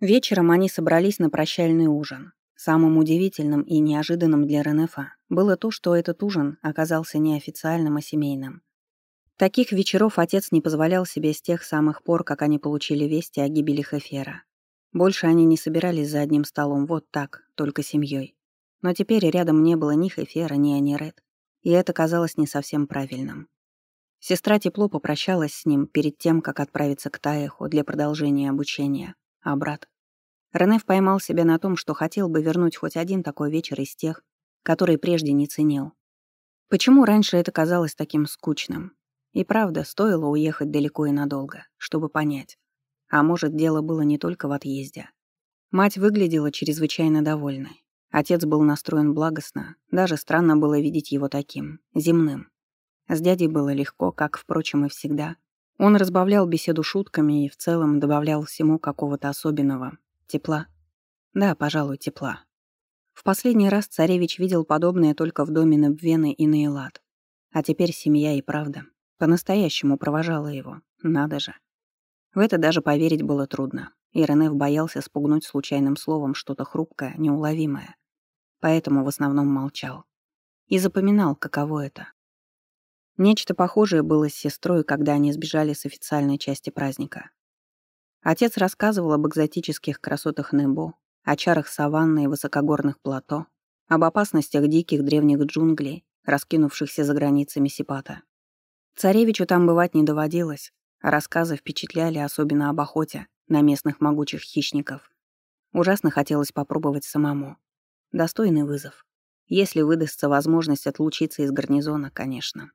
Вечером они собрались на прощальный ужин. Самым удивительным и неожиданным для Ренефа было то, что этот ужин оказался не официальным, а семейным. Таких вечеров отец не позволял себе с тех самых пор, как они получили вести о гибели Хефера. Больше они не собирались за одним столом вот так, только семьей. Но теперь рядом не было ни Хефера, ни Аниред, и это казалось не совсем правильным. Сестра тепло попрощалась с ним перед тем, как отправиться к Таеху для продолжения обучения, а брат... Ренеф поймал себя на том, что хотел бы вернуть хоть один такой вечер из тех, которые прежде не ценил. Почему раньше это казалось таким скучным? И правда, стоило уехать далеко и надолго, чтобы понять. А может, дело было не только в отъезде. Мать выглядела чрезвычайно довольной. Отец был настроен благостно, даже странно было видеть его таким, земным. С дядей было легко, как, впрочем, и всегда. Он разбавлял беседу шутками и в целом добавлял всему какого-то особенного. Тепла. Да, пожалуй, тепла. В последний раз царевич видел подобное только в доме Набвены и Наилат. А теперь семья и правда. По-настоящему провожала его. Надо же. В это даже поверить было трудно, и Ренеф боялся спугнуть случайным словом что-то хрупкое, неуловимое. Поэтому в основном молчал. И запоминал, каково это. Нечто похожее было с сестрой, когда они сбежали с официальной части праздника. Отец рассказывал об экзотических красотах Небо, о чарах саванны и высокогорных плато, об опасностях диких древних джунглей, раскинувшихся за границами Сипата. Царевичу там бывать не доводилось, а рассказы впечатляли особенно об охоте на местных могучих хищников. Ужасно хотелось попробовать самому. Достойный вызов. Если выдастся возможность отлучиться из гарнизона, конечно.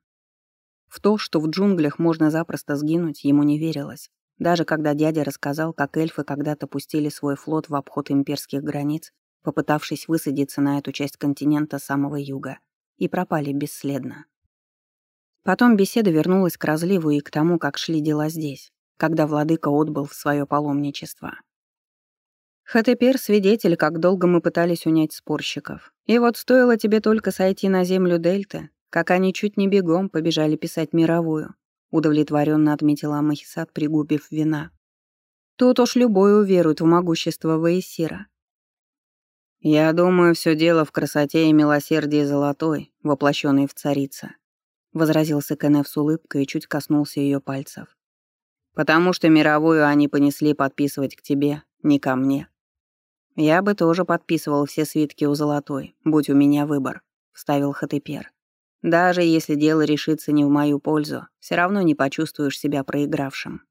В то, что в джунглях можно запросто сгинуть, ему не верилось. Даже когда дядя рассказал, как эльфы когда-то пустили свой флот в обход имперских границ, попытавшись высадиться на эту часть континента самого юга, и пропали бесследно. Потом беседа вернулась к разливу и к тому, как шли дела здесь, когда владыка отбыл в свое паломничество. Хатепер — свидетель, как долго мы пытались унять спорщиков. И вот стоило тебе только сойти на землю Дельты, как они чуть не бегом побежали писать мировую, удовлетворенно отметила Махисат, пригубив вина. Тут уж любой уверует в могущество Ваесира. Я думаю, все дело в красоте и милосердии золотой, воплощенной в царице. — возразился Кеннеф с улыбкой и чуть коснулся ее пальцев. «Потому что мировую они понесли подписывать к тебе, не ко мне. Я бы тоже подписывал все свитки у Золотой, будь у меня выбор», — вставил Хатепер. «Даже если дело решится не в мою пользу, все равно не почувствуешь себя проигравшим».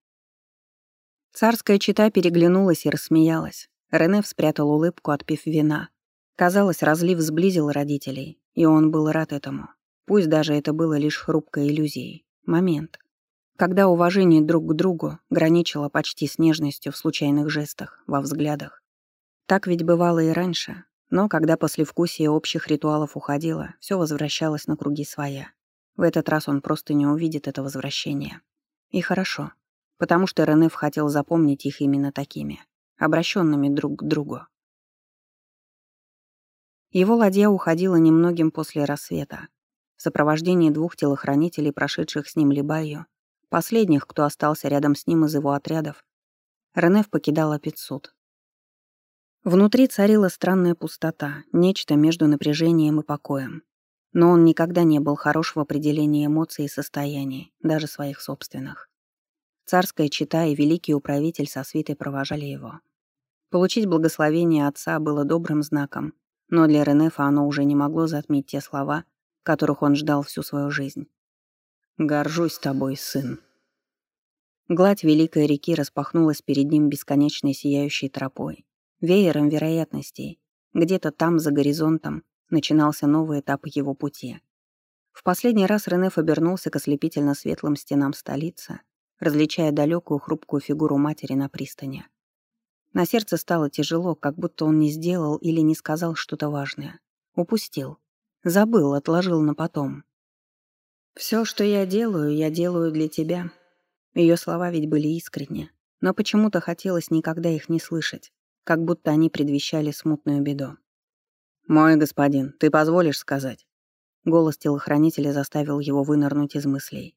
Царская чита переглянулась и рассмеялась. Рене спрятал улыбку, отпив вина. Казалось, разлив сблизил родителей, и он был рад этому. Пусть даже это было лишь хрупкой иллюзией. Момент. Когда уважение друг к другу граничило почти с нежностью в случайных жестах, во взглядах. Так ведь бывало и раньше, но когда послевкусие общих ритуалов уходило, все возвращалось на круги своя. В этот раз он просто не увидит это возвращение. И хорошо, потому что Ренеф хотел запомнить их именно такими, обращенными друг к другу. Его ладья уходила немногим после рассвета, в сопровождении двух телохранителей, прошедших с ним Либаю, последних, кто остался рядом с ним из его отрядов, Ренеф покидал Апицуд. Внутри царила странная пустота, нечто между напряжением и покоем. Но он никогда не был хорош в определении эмоций и состояний, даже своих собственных. Царская чита и великий управитель со свитой провожали его. Получить благословение отца было добрым знаком, но для Ренефа оно уже не могло затмить те слова, которых он ждал всю свою жизнь. «Горжусь тобой, сын». Гладь великой реки распахнулась перед ним бесконечной сияющей тропой, веером вероятностей. Где-то там, за горизонтом, начинался новый этап его пути. В последний раз Ренеф обернулся к ослепительно светлым стенам столицы, различая далекую хрупкую фигуру матери на пристани. На сердце стало тяжело, как будто он не сделал или не сказал что-то важное. Упустил. Забыл, отложил на потом. Все, что я делаю, я делаю для тебя». Ее слова ведь были искренни, но почему-то хотелось никогда их не слышать, как будто они предвещали смутную беду. «Мой господин, ты позволишь сказать?» Голос телохранителя заставил его вынырнуть из мыслей.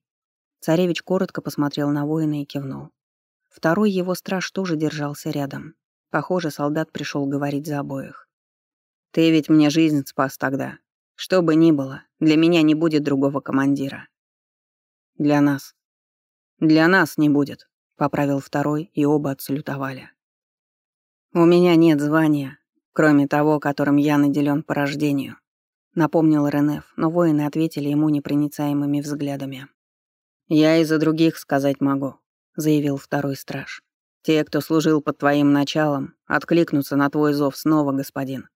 Царевич коротко посмотрел на воина и кивнул. Второй его страж тоже держался рядом. Похоже, солдат пришел говорить за обоих. «Ты ведь мне жизнь спас тогда. Что бы ни было, для меня не будет другого командира». «Для нас». «Для нас не будет», — поправил второй, и оба отсалютовали. «У меня нет звания, кроме того, которым я наделен по рождению», — напомнил Ренеф, но воины ответили ему непроницаемыми взглядами. «Я и за других сказать могу», — заявил второй страж. «Те, кто служил под твоим началом, откликнутся на твой зов снова, господин».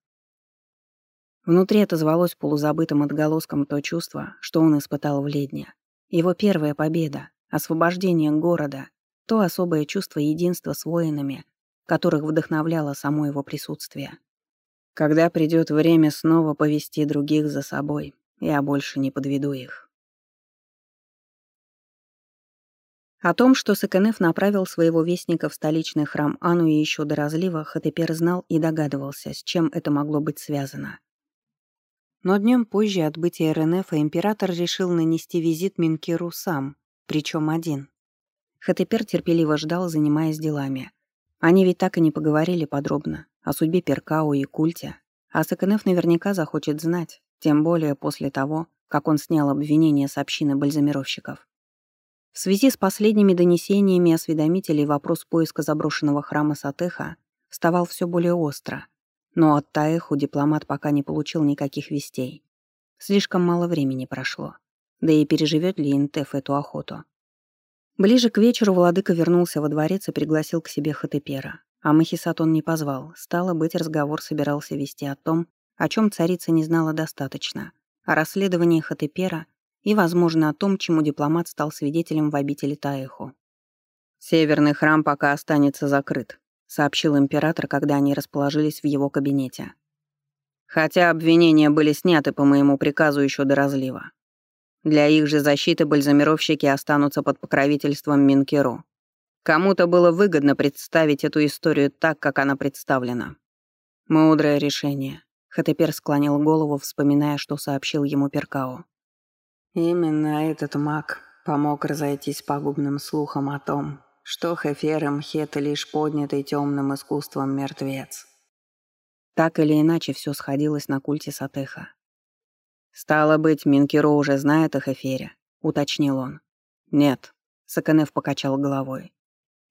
Внутри отозвалось полузабытым отголоском то чувство, что он испытал в Ледне. Его первая победа, освобождение города, то особое чувство единства с воинами, которых вдохновляло само его присутствие. Когда придет время снова повести других за собой, я больше не подведу их. О том, что Сакенеф направил своего вестника в столичный храм Ануи еще до разлива, Хатепер знал и догадывался, с чем это могло быть связано. Но днем позже отбытия РНФ император решил нанести визит Минкиру сам, причем один. Хатепер терпеливо ждал, занимаясь делами. Они ведь так и не поговорили подробно о судьбе Перкау и культе, а Сакенеф наверняка захочет знать, тем более после того, как он снял обвинение с общины бальзамировщиков. В связи с последними донесениями осведомителей вопрос поиска заброшенного храма Сатеха вставал все более остро, но от Таэху дипломат пока не получил никаких вестей. Слишком мало времени прошло. Да и переживет ли Интеф эту охоту? Ближе к вечеру владыка вернулся во дворец и пригласил к себе Хатепера. А Махисат он не позвал. Стало быть, разговор собирался вести о том, о чем царица не знала достаточно, о расследовании Хатепера и, возможно, о том, чему дипломат стал свидетелем в обители Таэху. «Северный храм пока останется закрыт», — сообщил император, когда они расположились в его кабинете. «Хотя обвинения были сняты по моему приказу еще до разлива. Для их же защиты бальзамировщики останутся под покровительством Минкеру. Кому-то было выгодно представить эту историю так, как она представлена. Мудрое решение. Хатепер склонил голову, вспоминая, что сообщил ему Перкао. Именно этот маг помог разойтись пагубным слухом о том, что Хефер Мхет лишь поднятый темным искусством мертвец. Так или иначе, все сходилось на культе Сатеха. «Стало быть, Минкиро уже знает о Хефере», — уточнил он. «Нет», — Саканев покачал головой.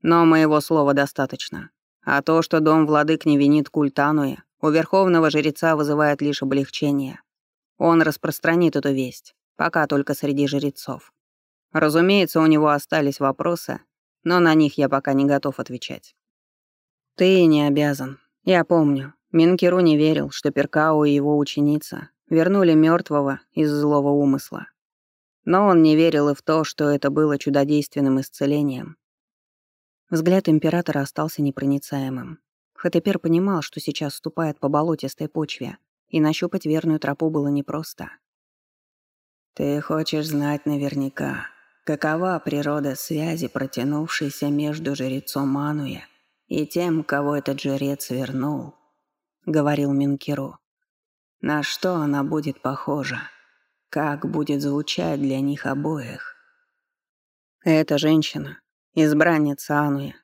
«Но моего слова достаточно. А то, что дом владык не винит культ Ануя, у верховного жреца вызывает лишь облегчение. Он распространит эту весть, Пока только среди жрецов. Разумеется, у него остались вопросы, но на них я пока не готов отвечать. Ты не обязан. Я помню. Минкеру не верил, что Перкао и его ученица вернули мертвого из злого умысла. Но он не верил и в то, что это было чудодейственным исцелением. Взгляд императора остался непроницаемым. Хатепер понимал, что сейчас ступает по болотистой почве, и нащупать верную тропу было непросто. Ты хочешь знать наверняка, какова природа связи, протянувшейся между жрецом Мануя и тем, кого этот жрец вернул, — говорил Минкиру. На что она будет похожа? Как будет звучать для них обоих? Эта женщина — избранница Ануя.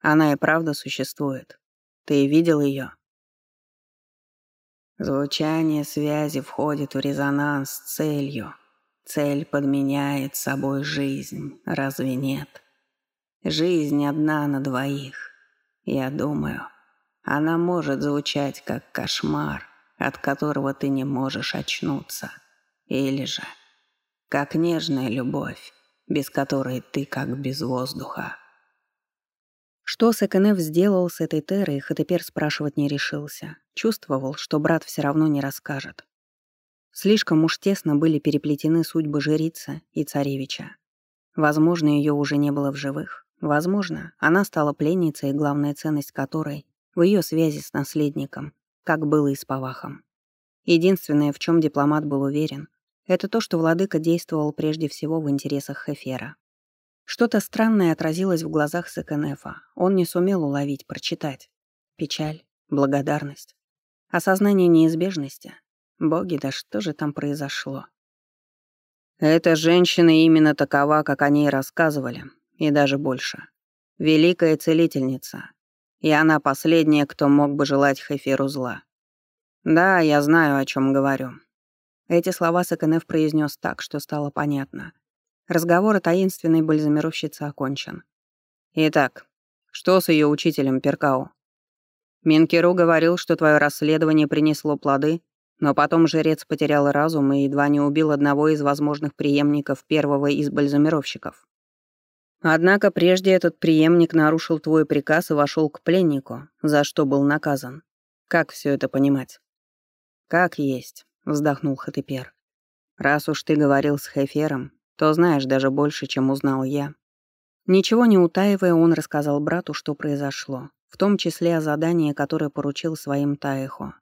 Она и правда существует. Ты видел ее? Звучание связи входит в резонанс с целью — Цель подменяет собой жизнь, разве нет? Жизнь одна на двоих. Я думаю, она может звучать как кошмар, от которого ты не можешь очнуться. Или же, как нежная любовь, без которой ты как без воздуха. Что Секенев сделал с этой Терой, Хатепер спрашивать не решился. Чувствовал, что брат все равно не расскажет. Слишком уж тесно были переплетены судьбы жрицы и царевича. Возможно, ее уже не было в живых. Возможно, она стала пленницей, главная ценность которой в ее связи с наследником, как было и с Павахом. Единственное, в чем дипломат был уверен, это то, что владыка действовал прежде всего в интересах Хефера. Что-то странное отразилось в глазах Секенефа. Он не сумел уловить, прочитать. Печаль, благодарность, осознание неизбежности, Боги, да что же там произошло? Эта женщина именно такова, как о ней рассказывали, и даже больше. Великая целительница. И она последняя, кто мог бы желать Хеферу зла. Да, я знаю, о чем говорю. Эти слова Саканев произнес так, что стало понятно. Разговор о таинственной бальзамировщице окончен. Итак, что с ее учителем Перкау? Минкеру говорил, что твое расследование принесло плоды, но потом жрец потерял разум и едва не убил одного из возможных преемников первого из бальзамировщиков. Однако прежде этот преемник нарушил твой приказ и вошел к пленнику, за что был наказан. Как все это понимать? Как есть, вздохнул Хатепер. Раз уж ты говорил с Хефером, то знаешь даже больше, чем узнал я. Ничего не утаивая, он рассказал брату, что произошло, в том числе о задании, которое поручил своим Таэхо.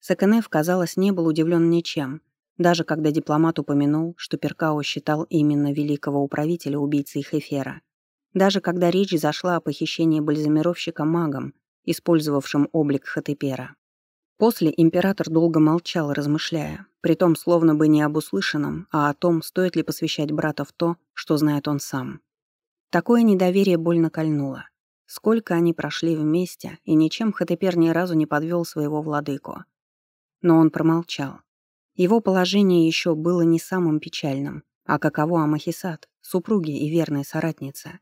Сакенеф, казалось, не был удивлен ничем, даже когда дипломат упомянул, что Перкао считал именно великого управителя убийцей Хефера. Даже когда речь зашла о похищении бальзамировщика магом, использовавшим облик Хатепера. После император долго молчал, размышляя, притом словно бы не об услышанном, а о том, стоит ли посвящать брата в то, что знает он сам. Такое недоверие больно кольнуло. Сколько они прошли вместе, и ничем Хатепер ни разу не подвел своего владыку. Но он промолчал. Его положение еще было не самым печальным, а каково Амахисат, супруги и верная соратница.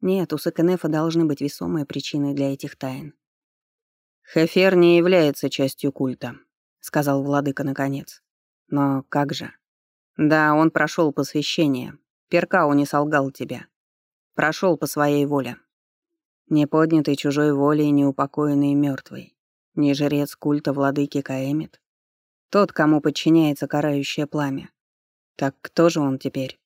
Нет, у Сакенефа должны быть весомые причины для этих тайн. «Хефер не является частью культа», — сказал владыка наконец. «Но как же?» «Да, он прошел посвящение. Перкау не солгал тебя. Прошел по своей воле. Не поднятый чужой волей, не упокоенный мертвый. Не жрец культа владыки Каэмит. Тот, кому подчиняется карающее пламя. Так кто же он теперь?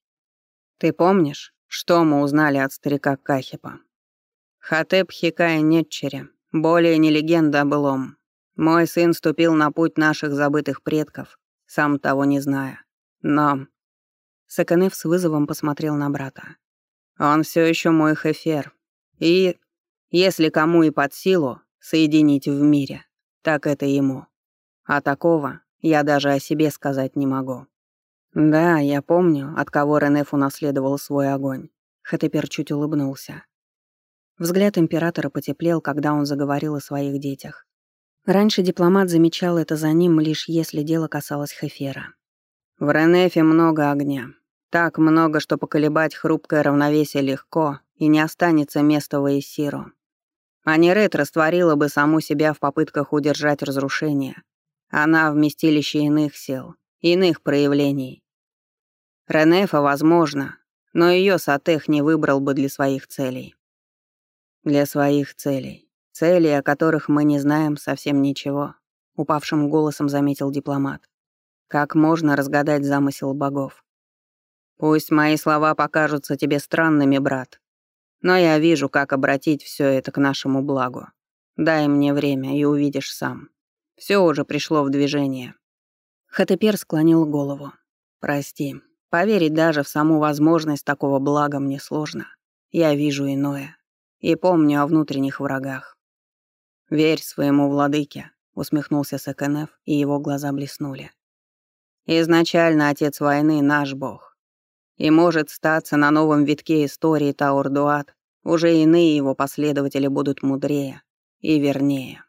Ты помнишь, что мы узнали от старика Кахипа? Хатеп Хикая Нетчере, более не легенда былом. Мой сын ступил на путь наших забытых предков, сам того не зная. Но... Саканев с вызовом посмотрел на брата. Он все еще мой хефер. И если кому и под силу соединить в мире, так это ему. А такого я даже о себе сказать не могу. Да, я помню, от кого Ренеф унаследовал свой огонь. Хатепер чуть улыбнулся. Взгляд императора потеплел, когда он заговорил о своих детях. Раньше дипломат замечал это за ним, лишь если дело касалось Хефера. «В Ренефе много огня. Так много, что поколебать хрупкое равновесие легко, и не останется места в Эйсиру. Анирет растворила бы саму себя в попытках удержать разрушение, она вместилище иных сил, иных проявлений. Ренефа, возможно, но ее Сатех не выбрал бы для своих целей. Для своих целей. Целей, о которых мы не знаем совсем ничего, упавшим голосом заметил дипломат. Как можно разгадать замысел богов? Пусть мои слова покажутся тебе странными, брат, но я вижу, как обратить все это к нашему благу. Дай мне время, и увидишь сам. Все уже пришло в движение. Хатепер склонил голову. Прости, поверить даже в саму возможность такого блага мне сложно. Я вижу иное. И помню о внутренних врагах. «Верь своему владыке», — усмехнулся Секенеф, и его глаза блеснули. «Изначально отец войны — наш бог. И может статься на новом витке истории Таурдуат, уже иные его последователи будут мудрее и вернее».